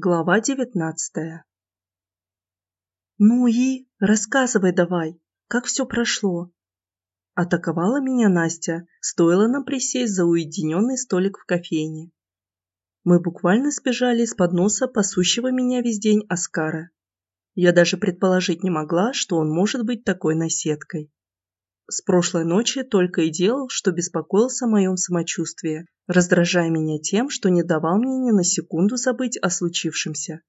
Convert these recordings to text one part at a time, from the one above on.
Глава девятнадцатая «Ну и? Рассказывай давай, как все прошло?» Атаковала меня Настя, стоило нам присесть за уединенный столик в кофейне. Мы буквально сбежали из-под носа пасущего меня весь день Оскара. Я даже предположить не могла, что он может быть такой наседкой. С прошлой ночи только и делал, что беспокоился о моем самочувствии, раздражая меня тем, что не давал мне ни на секунду забыть о случившемся.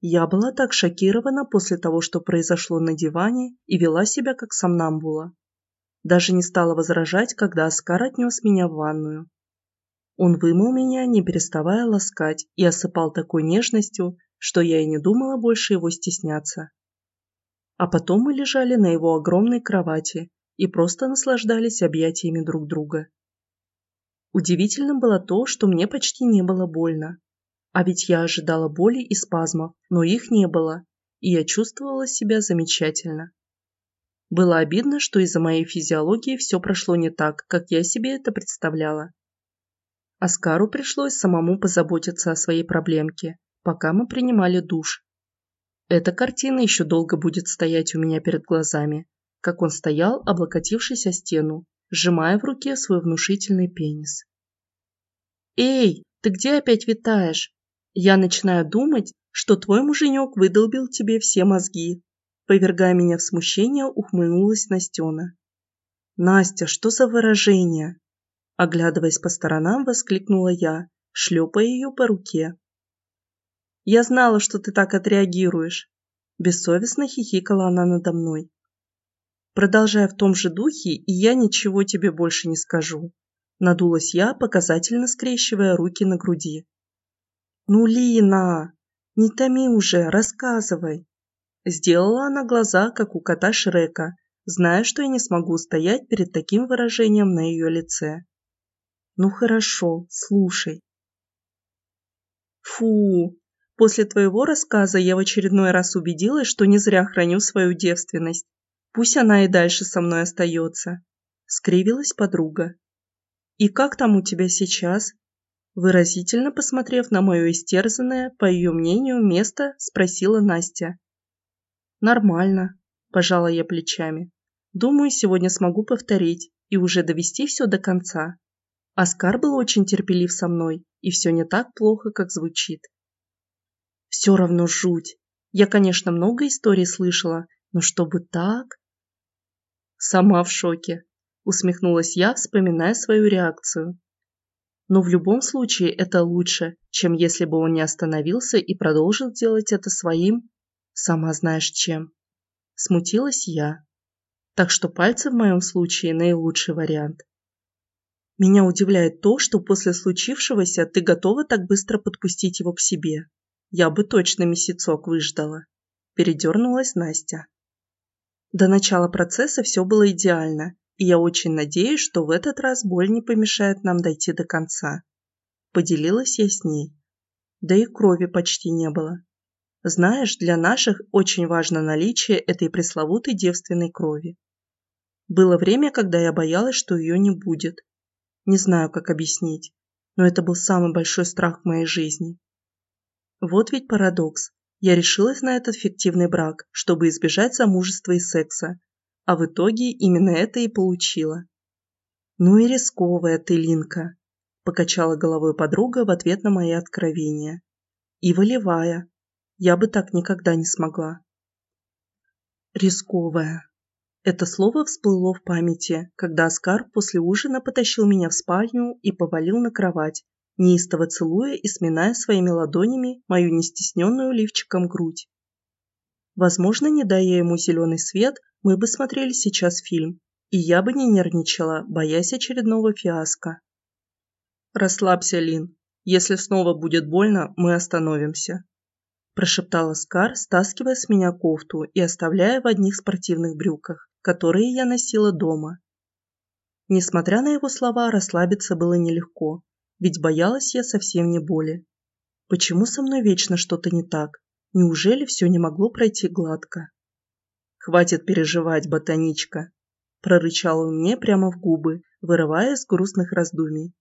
Я была так шокирована после того, что произошло на диване, и вела себя как сомнамбула. Даже не стала возражать, когда Оскар отнес меня в ванную. Он вымыл меня, не переставая ласкать, и осыпал такой нежностью, что я и не думала больше его стесняться. А потом мы лежали на его огромной кровати, и просто наслаждались объятиями друг друга. Удивительным было то, что мне почти не было больно. А ведь я ожидала боли и спазмов, но их не было, и я чувствовала себя замечательно. Было обидно, что из-за моей физиологии все прошло не так, как я себе это представляла. Оскару пришлось самому позаботиться о своей проблемке, пока мы принимали душ. Эта картина еще долго будет стоять у меня перед глазами, как он стоял, облокотившись о стену, сжимая в руке свой внушительный пенис. «Эй, ты где опять витаешь? Я начинаю думать, что твой муженек выдолбил тебе все мозги». Повергая меня в смущение, ухмыльнулась Настена. «Настя, что за выражение?» Оглядываясь по сторонам, воскликнула я, шлепая ее по руке. «Я знала, что ты так отреагируешь!» Бессовестно хихикала она надо мной. Продолжая в том же духе, и я ничего тебе больше не скажу. Надулась я, показательно скрещивая руки на груди. «Ну, Лина, не томи уже, рассказывай!» Сделала она глаза, как у кота Шрека, зная, что я не смогу устоять перед таким выражением на ее лице. «Ну хорошо, слушай». «Фу, после твоего рассказа я в очередной раз убедилась, что не зря храню свою девственность. Пусть она и дальше со мной остается. Скривилась подруга. И как там у тебя сейчас? Выразительно посмотрев на мое истерзанное, по ее мнению, место, спросила Настя. Нормально, пожала я плечами. Думаю, сегодня смогу повторить и уже довести все до конца. Оскар был очень терпелив со мной, и все не так плохо, как звучит. Все равно жуть. Я, конечно, много историй слышала, но чтобы так... Сама в шоке, усмехнулась я, вспоминая свою реакцию. Но в любом случае это лучше, чем если бы он не остановился и продолжил делать это своим, сама знаешь чем. Смутилась я. Так что пальцы в моем случае наилучший вариант. Меня удивляет то, что после случившегося ты готова так быстро подпустить его к себе. Я бы точно месяцок выждала. Передернулась Настя. До начала процесса все было идеально, и я очень надеюсь, что в этот раз боль не помешает нам дойти до конца. Поделилась я с ней. Да и крови почти не было. Знаешь, для наших очень важно наличие этой пресловутой девственной крови. Было время, когда я боялась, что ее не будет. Не знаю, как объяснить, но это был самый большой страх в моей жизни. Вот ведь парадокс. Я решилась на этот фиктивный брак, чтобы избежать замужества и секса, а в итоге именно это и получила. «Ну и рисковая ты, Линка», – покачала головой подруга в ответ на мои откровения. «И волевая. Я бы так никогда не смогла». «Рисковая». Это слово всплыло в памяти, когда Оскар после ужина потащил меня в спальню и повалил на кровать, неистово целуя и сминая своими ладонями мою нестесненную лифчиком грудь. Возможно, не дая ему зеленый свет, мы бы смотрели сейчас фильм, и я бы не нервничала, боясь очередного фиаско. «Расслабься, Лин. Если снова будет больно, мы остановимся», прошептал Скар, стаскивая с меня кофту и оставляя в одних спортивных брюках, которые я носила дома. Несмотря на его слова, расслабиться было нелегко, ведь боялась я совсем не боли. Почему со мной вечно что-то не так? Неужели все не могло пройти гладко? «Хватит переживать, ботаничка!» прорычал он мне прямо в губы, вырывая из грустных раздумий.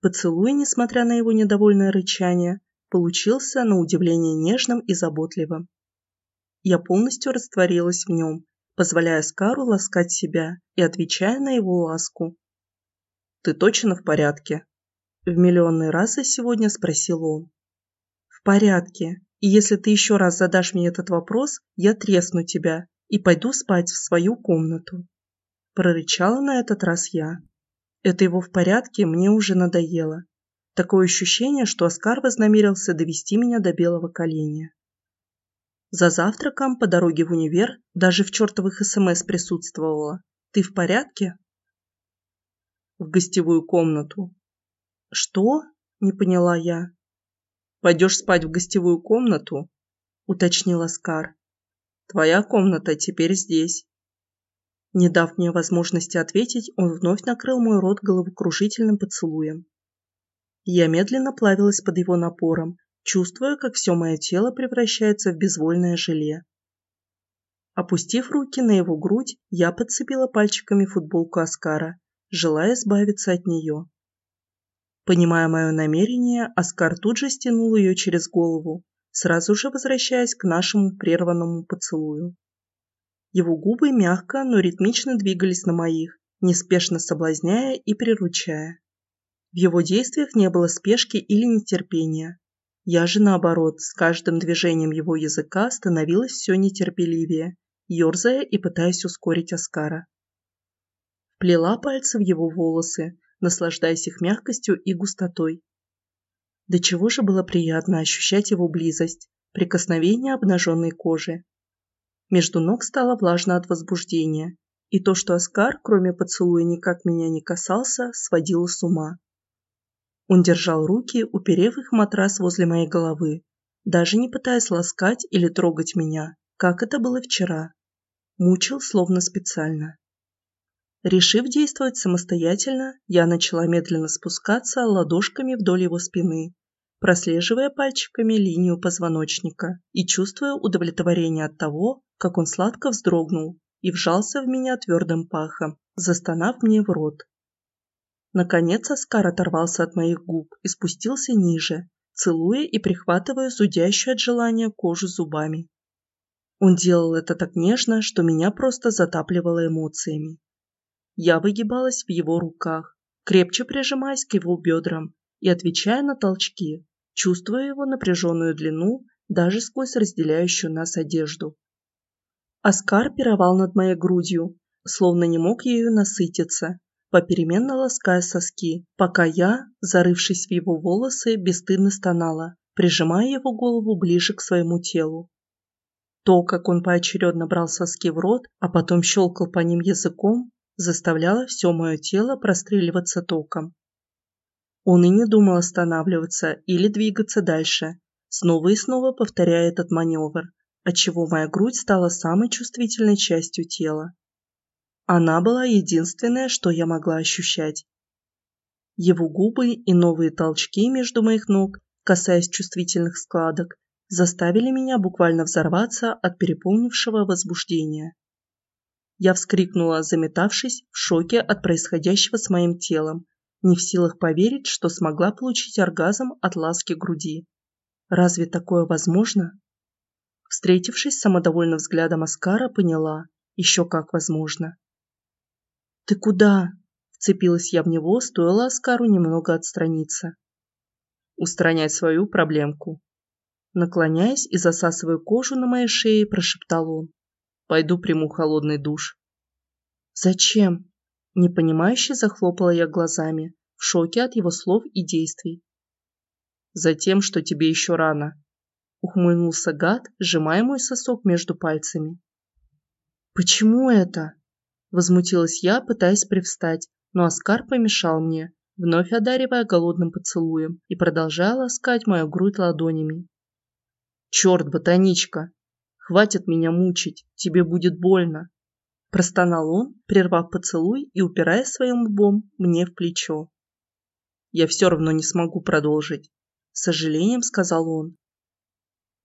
Поцелуй, несмотря на его недовольное рычание, получился на удивление нежным и заботливым. Я полностью растворилась в нем, позволяя Скару ласкать себя и отвечая на его ласку. «Ты точно в порядке?» В миллионный раз и сегодня спросил он. «В порядке, и если ты еще раз задашь мне этот вопрос, я тресну тебя и пойду спать в свою комнату». Прорычала на этот раз я. Это его в порядке мне уже надоело. Такое ощущение, что Оскар вознамерился довести меня до белого коленя. За завтраком по дороге в универ даже в чертовых СМС присутствовала. «Ты в порядке?» «В гостевую комнату». «Что?» – не поняла я. «Пойдешь спать в гостевую комнату?» – уточнил Оскар. «Твоя комната теперь здесь». Не дав мне возможности ответить, он вновь накрыл мой рот головокружительным поцелуем. Я медленно плавилась под его напором, чувствуя, как все мое тело превращается в безвольное желе. Опустив руки на его грудь, я подцепила пальчиками футболку Оскара, желая избавиться от нее. Понимая мое намерение, Оскар тут же стянул ее через голову, сразу же возвращаясь к нашему прерванному поцелую. Его губы мягко, но ритмично двигались на моих, неспешно соблазняя и приручая. В его действиях не было спешки или нетерпения. Я же, наоборот, с каждым движением его языка становилась все нетерпеливее, ерзая и пытаясь ускорить Оскара. Плела пальцы в его волосы, наслаждаясь их мягкостью и густотой. До чего же было приятно ощущать его близость, прикосновение обнаженной кожи. Между ног стало влажно от возбуждения, и то, что Оскар, кроме поцелуя, никак меня не касался, сводило с ума. Он держал руки, уперев их матрас возле моей головы, даже не пытаясь ласкать или трогать меня, как это было вчера. Мучил словно специально. Решив действовать самостоятельно, я начала медленно спускаться ладошками вдоль его спины, прослеживая пальчиками линию позвоночника и чувствуя удовлетворение от того, как он сладко вздрогнул и вжался в меня твердым пахом, застонав мне в рот. Наконец Оскар оторвался от моих губ и спустился ниже, целуя и прихватывая зудящую от желания кожу зубами. Он делал это так нежно, что меня просто затапливало эмоциями. Я выгибалась в его руках, крепче прижимаясь к его бедрам и отвечая на толчки, чувствуя его напряженную длину даже сквозь разделяющую нас одежду. Оскар пировал над моей грудью, словно не мог ею насытиться, попеременно лаская соски, пока я, зарывшись в его волосы, бесстыдно стонала, прижимая его голову ближе к своему телу. То, как он поочередно брал соски в рот, а потом щелкал по ним языком, заставляло все мое тело простреливаться током. Он и не думал останавливаться или двигаться дальше, снова и снова повторяя этот маневр, отчего моя грудь стала самой чувствительной частью тела. Она была единственное, что я могла ощущать. Его губы и новые толчки между моих ног, касаясь чувствительных складок, заставили меня буквально взорваться от переполнившего возбуждения. Я вскрикнула, заметавшись в шоке от происходящего с моим телом, не в силах поверить, что смогла получить оргазм от ласки груди. Разве такое возможно? Встретившись с самодовольным взглядом Аскара, поняла, еще как возможно. «Ты куда?» – вцепилась я в него, стоило Аскару немного отстраниться. «Устранять свою проблемку». Наклоняясь и засасывая кожу на моей шее, прошептал он. «Пойду приму холодный душ». «Зачем?» – непонимающе захлопала я глазами, в шоке от его слов и действий. «Затем, что тебе еще рано», – ухмыльнулся гад, сжимая мой сосок между пальцами. «Почему это?» Возмутилась я, пытаясь привстать, но Оскар помешал мне, вновь одаривая голодным поцелуем и продолжая ласкать мою грудь ладонями. «Черт, ботаничка! Хватит меня мучить, тебе будет больно!» Простонал он, прервав поцелуй и упирая своим лбом мне в плечо. «Я все равно не смогу продолжить», — с сожалением сказал он.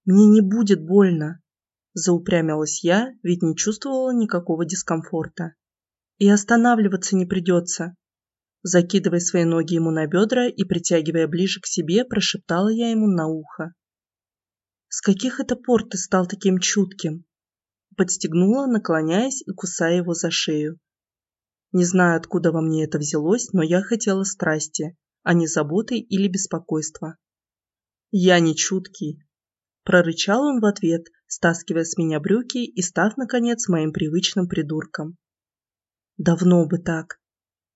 «Мне не будет больно», Заупрямилась я, ведь не чувствовала никакого дискомфорта. И останавливаться не придется. Закидывая свои ноги ему на бедра и притягивая ближе к себе, прошептала я ему на ухо. «С каких это пор ты стал таким чутким?» Подстегнула, наклоняясь и кусая его за шею. Не знаю, откуда во мне это взялось, но я хотела страсти, а не заботы или беспокойства. «Я не чуткий», – прорычал он в ответ, стаскивая с меня брюки и став, наконец, моим привычным придурком. «Давно бы так».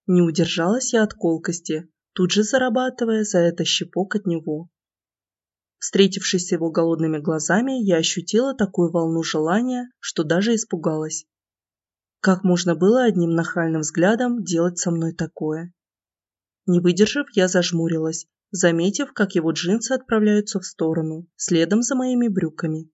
Не удержалась я от колкости, тут же зарабатывая за это щепок от него. Встретившись с его голодными глазами, я ощутила такую волну желания, что даже испугалась. Как можно было одним нахальным взглядом делать со мной такое? Не выдержав, я зажмурилась, заметив, как его джинсы отправляются в сторону, следом за моими брюками.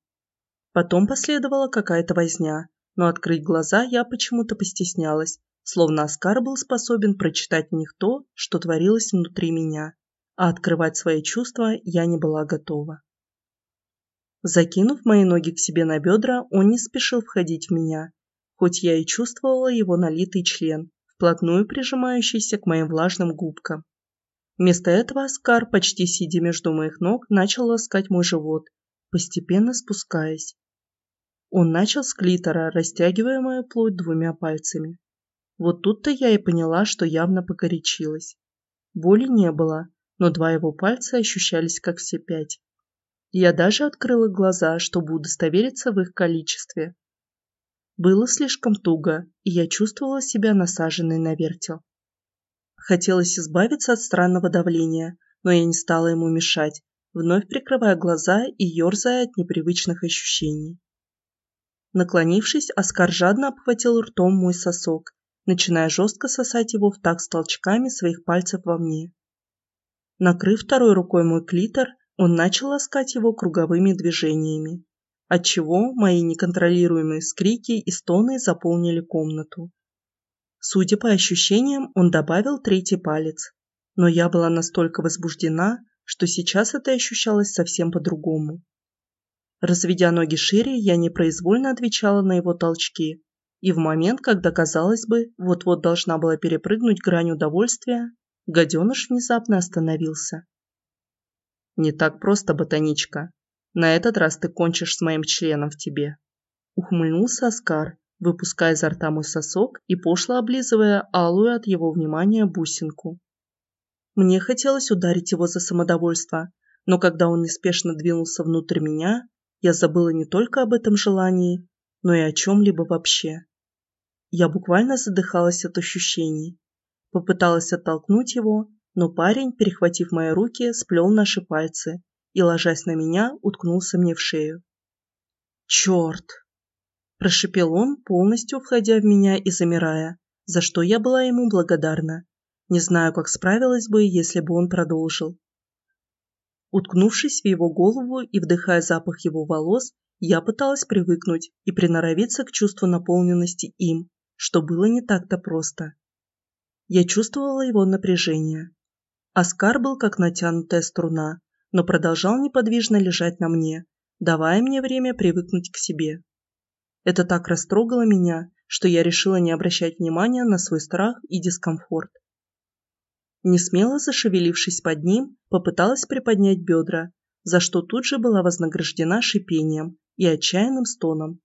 Потом последовала какая-то возня, но открыть глаза я почему-то постеснялась, словно Оскар был способен прочитать в них то, что творилось внутри меня, а открывать свои чувства я не была готова. Закинув мои ноги к себе на бедра, он не спешил входить в меня, хоть я и чувствовала его налитый член, вплотную прижимающийся к моим влажным губкам. Вместо этого Оскар, почти сидя между моих ног, начал ласкать мой живот, постепенно спускаясь. Он начал с клитора, растягивая мою плоть двумя пальцами. Вот тут-то я и поняла, что явно погорячилась. Боли не было, но два его пальца ощущались как все пять. Я даже открыла глаза, чтобы удостовериться в их количестве. Было слишком туго, и я чувствовала себя насаженной на вертел. Хотелось избавиться от странного давления, но я не стала ему мешать, вновь прикрывая глаза и ерзая от непривычных ощущений. Наклонившись, Оскар жадно обхватил ртом мой сосок, начиная жестко сосать его в такт с толчками своих пальцев во мне. Накрыв второй рукой мой клитор, он начал ласкать его круговыми движениями, отчего мои неконтролируемые скрики и стоны заполнили комнату. Судя по ощущениям, он добавил третий палец, но я была настолько возбуждена, что сейчас это ощущалось совсем по-другому. Разведя ноги шире, я непроизвольно отвечала на его толчки, и в момент, когда, казалось бы, вот-вот должна была перепрыгнуть грань удовольствия, гаденыш внезапно остановился. «Не так просто, ботаничка. На этот раз ты кончишь с моим членом в тебе», — ухмыльнулся Оскар, выпуская изо рта мой сосок и пошло облизывая алую от его внимания бусинку. Мне хотелось ударить его за самодовольство, но когда он неспешно двинулся внутрь меня, я забыла не только об этом желании, но и о чем-либо вообще. Я буквально задыхалась от ощущений. Попыталась оттолкнуть его, но парень, перехватив мои руки, сплел наши пальцы и, ложась на меня, уткнулся мне в шею. «Черт!» – прошипел он, полностью входя в меня и замирая, за что я была ему благодарна. Не знаю, как справилась бы, если бы он продолжил. Уткнувшись в его голову и вдыхая запах его волос, я пыталась привыкнуть и приноровиться к чувству наполненности им, что было не так-то просто. Я чувствовала его напряжение. Оскар был как натянутая струна, но продолжал неподвижно лежать на мне, давая мне время привыкнуть к себе. Это так растрогало меня, что я решила не обращать внимания на свой страх и дискомфорт. Несмело зашевелившись под ним, попыталась приподнять бедра, за что тут же была вознаграждена шипением и отчаянным стоном.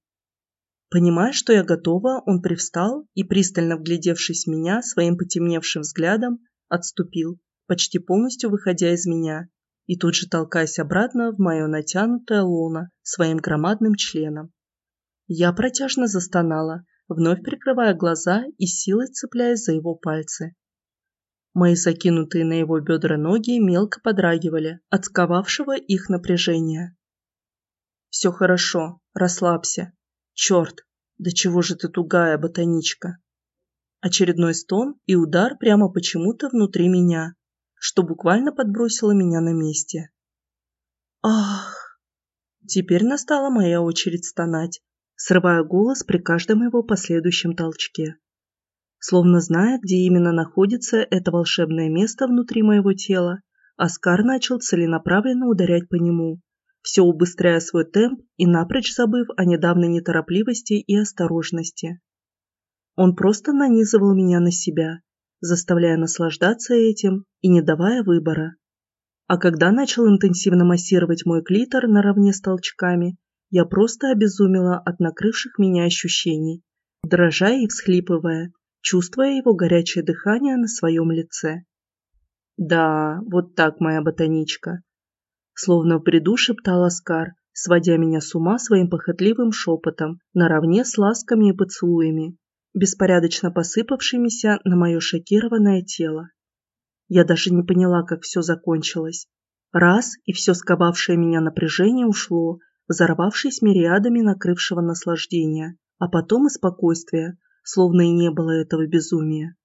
Понимая, что я готова, он привстал и, пристально вглядевшись в меня своим потемневшим взглядом, отступил, почти полностью выходя из меня, и тут же толкаясь обратно в мое натянутое лоно своим громадным членом. Я протяжно застонала, вновь прикрывая глаза и силой цепляясь за его пальцы. Мои закинутые на его бедра ноги мелко подрагивали от сковавшего их напряжения. «Все хорошо, расслабься. Черт, да чего же ты тугая, ботаничка!» Очередной стон и удар прямо почему-то внутри меня, что буквально подбросило меня на месте. «Ах!» Теперь настала моя очередь стонать, срывая голос при каждом его последующем толчке. Словно зная, где именно находится это волшебное место внутри моего тела, Оскар начал целенаправленно ударять по нему, все убыстряя свой темп и напрочь забыв о недавней неторопливости и осторожности. Он просто нанизывал меня на себя, заставляя наслаждаться этим и не давая выбора. А когда начал интенсивно массировать мой клитор наравне с толчками, я просто обезумела от накрывших меня ощущений, дрожа и всхлипывая, чувствуя его горячее дыхание на своем лице. «Да, вот так, моя ботаничка», словно в бреду шептал Оскар, сводя меня с ума своим похотливым шепотом, наравне с ласками и поцелуями, беспорядочно посыпавшимися на мое шокированное тело. Я даже не поняла, как все закончилось. Раз, и все сковавшее меня напряжение ушло, взорвавшись мириадами накрывшего наслаждения, а потом и спокойствия, словно и не было этого безумия.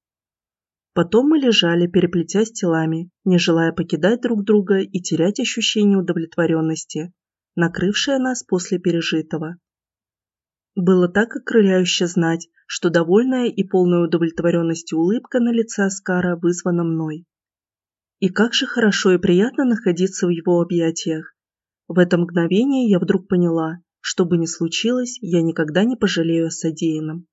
Потом мы лежали, переплетясь телами, не желая покидать друг друга и терять ощущение удовлетворенности, накрывшее нас после пережитого. Было так окрыляюще знать, что довольная и полная удовлетворенности улыбка на лице Оскара вызвана мной. И как же хорошо и приятно находиться в его объятиях. В это мгновение я вдруг поняла, что бы ни случилось, я никогда не пожалею о содеянном.